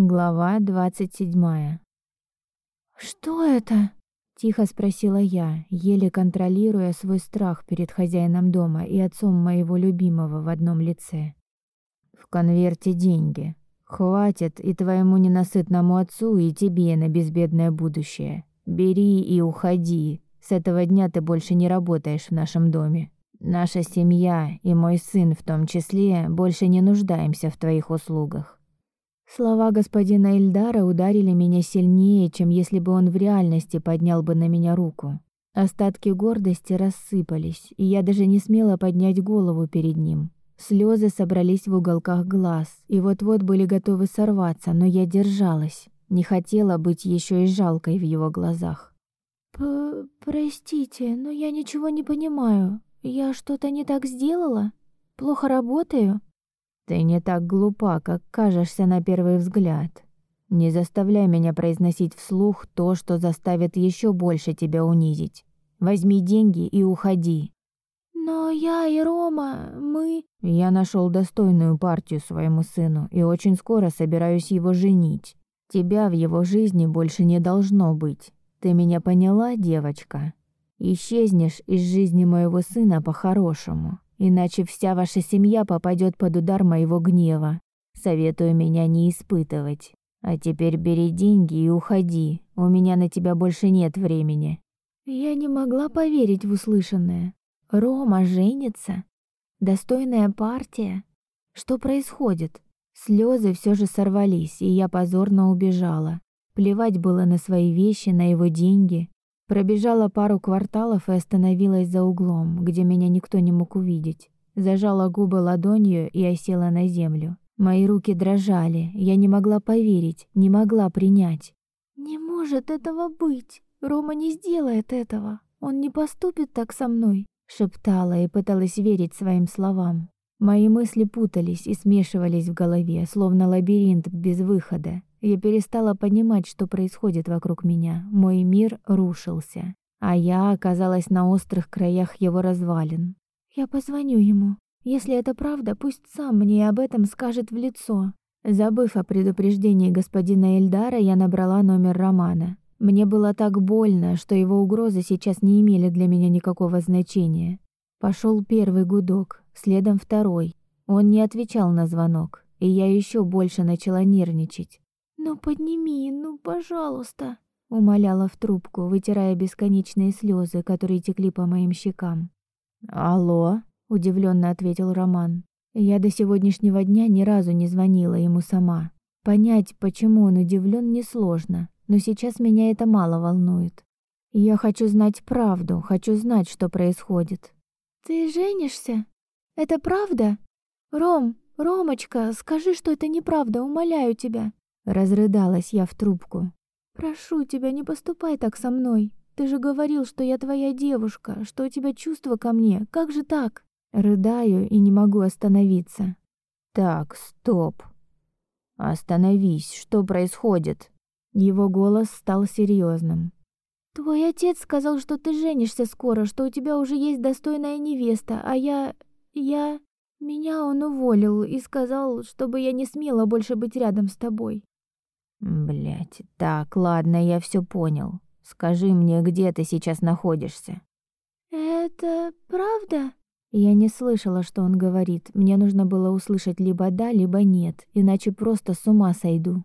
Глава двадцать седьмая. «Что это?» — тихо спросила я, еле контролируя свой страх перед хозяином дома и отцом моего любимого в одном лице. «В конверте деньги. Хватит и твоему ненасытному отцу, и тебе на безбедное будущее. Бери и уходи. С этого дня ты больше не работаешь в нашем доме. Наша семья и мой сын в том числе больше не нуждаемся в твоих услугах. Слова господина Эльдара ударили меня сильнее, чем если бы он в реальности поднял бы на меня руку. Остатки гордости рассыпались, и я даже не смела поднять голову перед ним. Слезы собрались в уголках глаз и вот-вот были готовы сорваться, но я держалась, не хотела быть еще и жалкой в его глазах. «Простите, но я ничего не понимаю. Я что-то не так сделала? Плохо работаю?» Ты не так глупа, как кажешься на первый взгляд. Не заставляй меня произносить вслух то, что заставит еще больше тебя унизить. Возьми деньги и уходи. Но я и Рома, мы... Я нашел достойную партию своему сыну и очень скоро собираюсь его женить. Тебя в его жизни больше не должно быть. Ты меня поняла, девочка? Исчезнешь из жизни моего сына по-хорошему иначе вся ваша семья попадет под удар моего гнева. Советую меня не испытывать. А теперь бери деньги и уходи. У меня на тебя больше нет времени. Я не могла поверить в услышанное. Рома женится? Достойная партия? Что происходит? Слезы все же сорвались, и я позорно убежала. Плевать было на свои вещи, на его деньги. Пробежала пару кварталов и остановилась за углом, где меня никто не мог увидеть. Зажала губы ладонью и осела на землю. Мои руки дрожали, я не могла поверить, не могла принять. «Не может этого быть! Рома не сделает этого! Он не поступит так со мной!» Шептала и пыталась верить своим словам. Мои мысли путались и смешивались в голове, словно лабиринт без выхода. Я перестала понимать, что происходит вокруг меня. Мой мир рушился, а я оказалась на острых краях его развалин. Я позвоню ему. Если это правда, пусть сам мне об этом скажет в лицо. Забыв о предупреждении господина Эльдара, я набрала номер Романа. Мне было так больно, что его угрозы сейчас не имели для меня никакого значения. Пошел первый гудок, следом второй. Он не отвечал на звонок, и я еще больше начала нервничать. «Ну подними, ну, пожалуйста», — умоляла в трубку, вытирая бесконечные слезы, которые текли по моим щекам. «Алло», — удивленно ответил Роман. Я до сегодняшнего дня ни разу не звонила ему сама. Понять, почему он удивлен, несложно, но сейчас меня это мало волнует. Я хочу знать правду, хочу знать, что происходит. «Ты женишься? Это правда? Ром, Ромочка, скажи, что это неправда, умоляю тебя». Разрыдалась я в трубку. «Прошу тебя, не поступай так со мной. Ты же говорил, что я твоя девушка, что у тебя чувства ко мне. Как же так?» Рыдаю и не могу остановиться. «Так, стоп. Остановись, что происходит?» Его голос стал серьезным. «Твой отец сказал, что ты женишься скоро, что у тебя уже есть достойная невеста, а я... я...» Меня он уволил и сказал, чтобы я не смела больше быть рядом с тобой. Блять, так, ладно, я все понял. Скажи мне, где ты сейчас находишься? Это правда? Я не слышала, что он говорит. Мне нужно было услышать либо да, либо нет, иначе просто с ума сойду.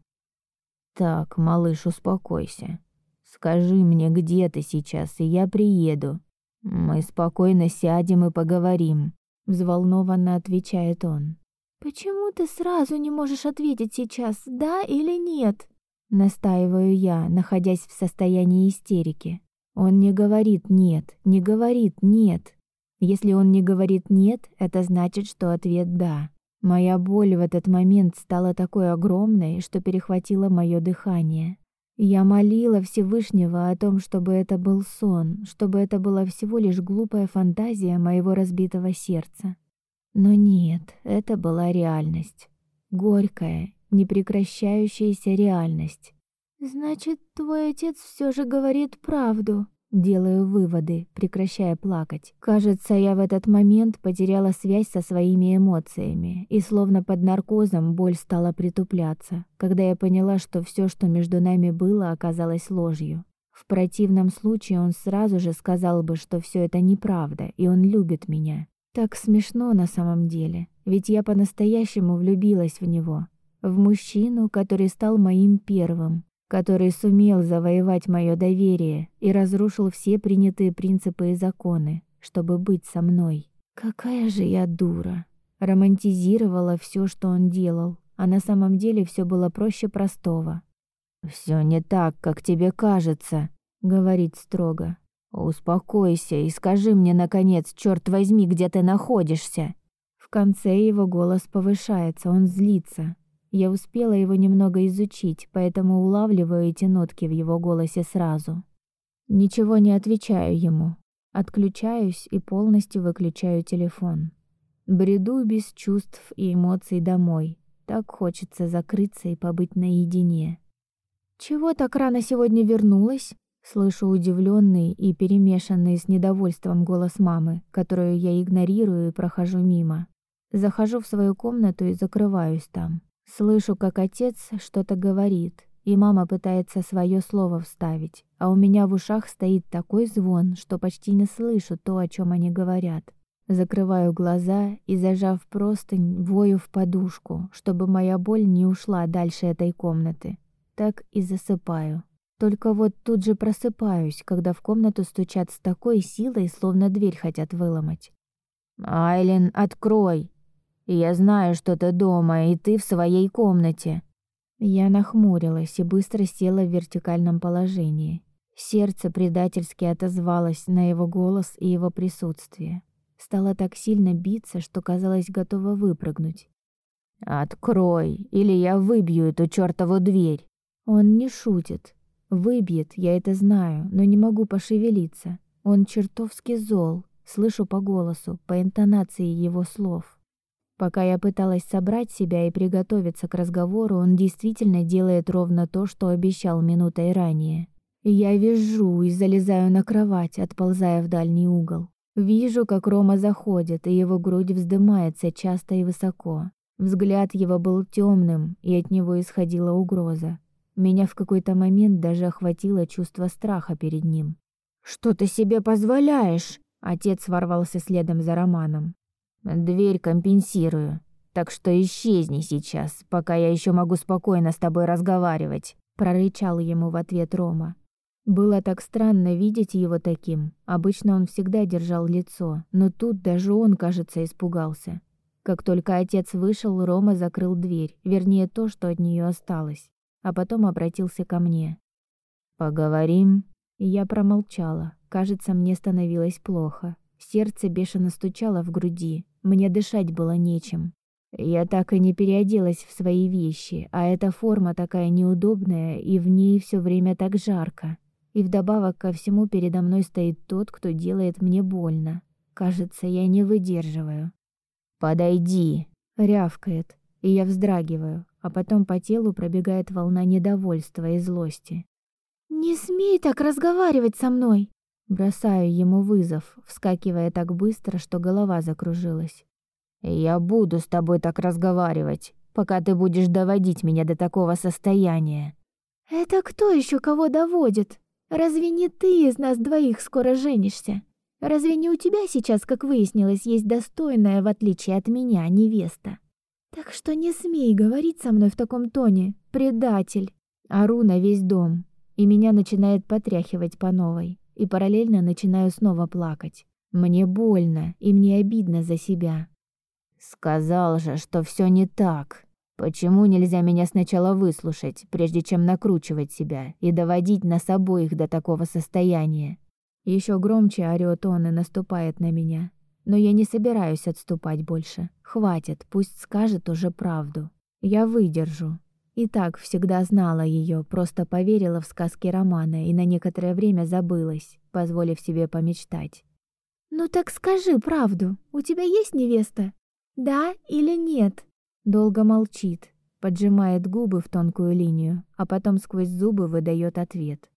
Так, малыш, успокойся. Скажи мне, где ты сейчас, и я приеду. Мы спокойно сядем и поговорим, взволнованно отвечает он. «Почему ты сразу не можешь ответить сейчас, да или нет?» Настаиваю я, находясь в состоянии истерики. Он не говорит «нет», не говорит «нет». Если он не говорит «нет», это значит, что ответ «да». Моя боль в этот момент стала такой огромной, что перехватило мое дыхание. Я молила Всевышнего о том, чтобы это был сон, чтобы это была всего лишь глупая фантазия моего разбитого сердца. Но нет, это была реальность. Горькая, непрекращающаяся реальность. «Значит, твой отец все же говорит правду», — Делаю выводы, прекращая плакать. Кажется, я в этот момент потеряла связь со своими эмоциями, и словно под наркозом боль стала притупляться, когда я поняла, что все, что между нами было, оказалось ложью. В противном случае он сразу же сказал бы, что все это неправда, и он любит меня. Так смешно на самом деле, ведь я по-настоящему влюбилась в него, в мужчину, который стал моим первым, который сумел завоевать мое доверие и разрушил все принятые принципы и законы, чтобы быть со мной. Какая же я дура. Романтизировала все, что он делал, а на самом деле все было проще простого. Все не так, как тебе кажется, говорит строго. Успокойся и скажи мне наконец, черт возьми, где ты находишься. В конце его голос повышается, он злится, я успела его немного изучить, поэтому улавливаю эти нотки в его голосе сразу. Ничего не отвечаю ему. Отключаюсь и полностью выключаю телефон. Бреду без чувств и эмоций домой. Так хочется закрыться и побыть наедине. Чего так рано сегодня вернулась? Слышу удивленный и перемешанный с недовольством голос мамы, которую я игнорирую и прохожу мимо. Захожу в свою комнату и закрываюсь там. Слышу, как отец что-то говорит, и мама пытается свое слово вставить, а у меня в ушах стоит такой звон, что почти не слышу то, о чем они говорят. Закрываю глаза и, зажав простынь, вою в подушку, чтобы моя боль не ушла дальше этой комнаты. Так и засыпаю. Только вот тут же просыпаюсь, когда в комнату стучат с такой силой, словно дверь хотят выломать. «Айлен, открой!» Я знаю, что ты дома, и ты в своей комнате. Я нахмурилась и быстро села в вертикальном положении. Сердце предательски отозвалось на его голос и его присутствие. Стало так сильно биться, что казалось готово выпрыгнуть. Открой, или я выбью эту чёртову дверь. Он не шутит. Выбьет, я это знаю, но не могу пошевелиться. Он чертовски зол, слышу по голосу, по интонации его слов. Пока я пыталась собрать себя и приготовиться к разговору, он действительно делает ровно то, что обещал минутой ранее. Я вижу и залезаю на кровать, отползая в дальний угол. Вижу, как Рома заходит, и его грудь вздымается часто и высоко. Взгляд его был темным, и от него исходила угроза. Меня в какой-то момент даже охватило чувство страха перед ним. «Что ты себе позволяешь?» Отец ворвался следом за Романом. Дверь компенсирую. Так что исчезни сейчас, пока я еще могу спокойно с тобой разговаривать, прорычал ему в ответ Рома. Было так странно видеть его таким. Обычно он всегда держал лицо, но тут даже он, кажется, испугался. Как только отец вышел, Рома закрыл дверь, вернее, то, что от нее осталось, а потом обратился ко мне. Поговорим. Я промолчала. Кажется, мне становилось плохо. Сердце бешено стучало в груди, мне дышать было нечем. Я так и не переоделась в свои вещи, а эта форма такая неудобная, и в ней все время так жарко. И вдобавок ко всему передо мной стоит тот, кто делает мне больно. Кажется, я не выдерживаю. «Подойди!» — рявкает, и я вздрагиваю, а потом по телу пробегает волна недовольства и злости. «Не смей так разговаривать со мной!» Бросаю ему вызов, вскакивая так быстро, что голова закружилась. «Я буду с тобой так разговаривать, пока ты будешь доводить меня до такого состояния». «Это кто еще кого доводит? Разве не ты из нас двоих скоро женишься? Разве не у тебя сейчас, как выяснилось, есть достойная, в отличие от меня, невеста? Так что не смей говорить со мной в таком тоне, предатель!» Ору на весь дом, и меня начинает потряхивать по новой и параллельно начинаю снова плакать. Мне больно, и мне обидно за себя. Сказал же, что все не так. Почему нельзя меня сначала выслушать, прежде чем накручивать себя и доводить нас обоих до такого состояния? Еще громче орёт он и наступает на меня. Но я не собираюсь отступать больше. Хватит, пусть скажет уже правду. Я выдержу, и так всегда знала ее, просто поверила в сказки романа и на некоторое время забылась, позволив себе помечтать. «Ну так скажи правду, у тебя есть невеста? Да или нет?» Долго молчит, поджимает губы в тонкую линию, а потом сквозь зубы выдает ответ.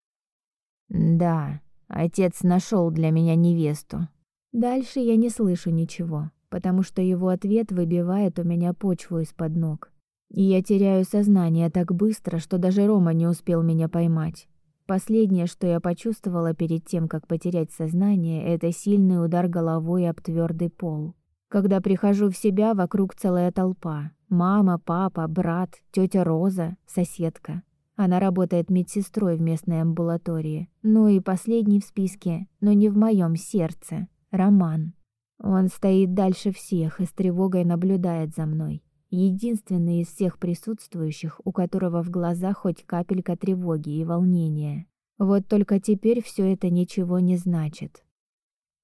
«Да, Отец нашел для меня невесту. Дальше я не слышу ничего, потому что его ответ выбивает у меня почву из-под ног. И я теряю сознание так быстро, что даже Рома не успел меня поймать. Последнее, что я почувствовала перед тем, как потерять сознание, это сильный удар головой об твердый пол. Когда прихожу в себя, вокруг целая толпа. Мама, папа, брат, тетя Роза, соседка. Она работает медсестрой в местной амбулатории. Ну и последний в списке, но не в моем сердце. Роман. Он стоит дальше всех и с тревогой наблюдает за мной. Единственный из всех присутствующих, у которого в глазах хоть капелька тревоги и волнения. Вот только теперь все это ничего не значит.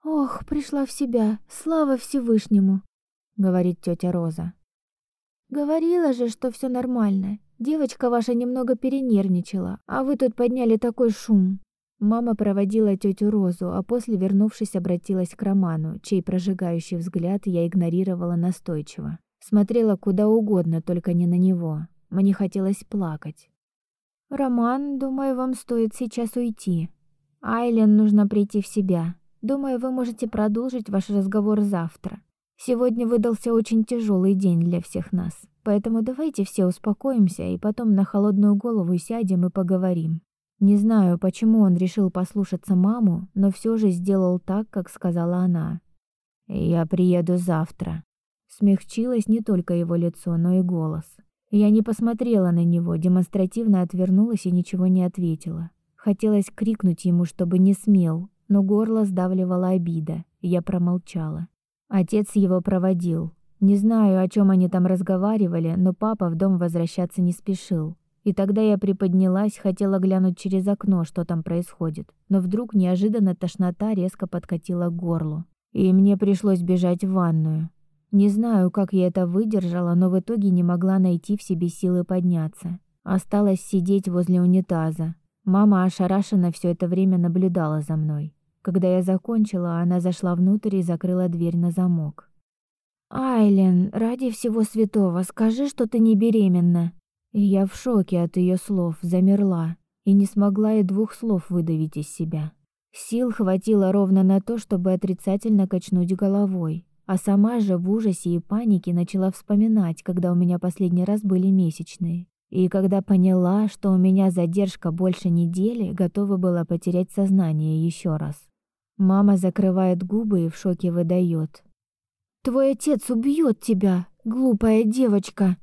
Ох, пришла в себя. Слава Всевышнему, говорит тетя Роза. Говорила же, что все нормально. Девочка ваша немного перенервничала, а вы тут подняли такой шум. Мама проводила тетю Розу, а после, вернувшись, обратилась к Роману, чей прожигающий взгляд я игнорировала настойчиво. Смотрела куда угодно, только не на него. Мне хотелось плакать. Роман, думаю, вам стоит сейчас уйти. Айлен нужно прийти в себя. Думаю, вы можете продолжить ваш разговор завтра. Сегодня выдался очень тяжелый день для всех нас. Поэтому давайте все успокоимся и потом на холодную голову сядем и поговорим. Не знаю, почему он решил послушаться маму, но все же сделал так, как сказала она. Я приеду завтра. Смягчилось не только его лицо, но и голос. Я не посмотрела на него, демонстративно отвернулась и ничего не ответила. Хотелось крикнуть ему, чтобы не смел, но горло сдавливала обида, я промолчала. Отец его проводил. Не знаю, о чем они там разговаривали, но папа в дом возвращаться не спешил. И тогда я приподнялась, хотела глянуть через окно, что там происходит, но вдруг неожиданно тошнота резко подкатила к горлу, и мне пришлось бежать в ванную. Не знаю, как я это выдержала, но в итоге не могла найти в себе силы подняться. Осталась сидеть возле унитаза. Мама ошарашенно все это время наблюдала за мной. Когда я закончила, она зашла внутрь и закрыла дверь на замок. «Айлен, ради всего святого, скажи, что ты не беременна». Я в шоке от ее слов, замерла и не смогла и двух слов выдавить из себя. Сил хватило ровно на то, чтобы отрицательно качнуть головой, а сама же в ужасе и панике начала вспоминать, когда у меня последний раз были месячные. И когда поняла, что у меня задержка больше недели, готова была потерять сознание еще раз. Мама закрывает губы и в шоке выдает: "Твой отец убьет тебя, глупая девочка".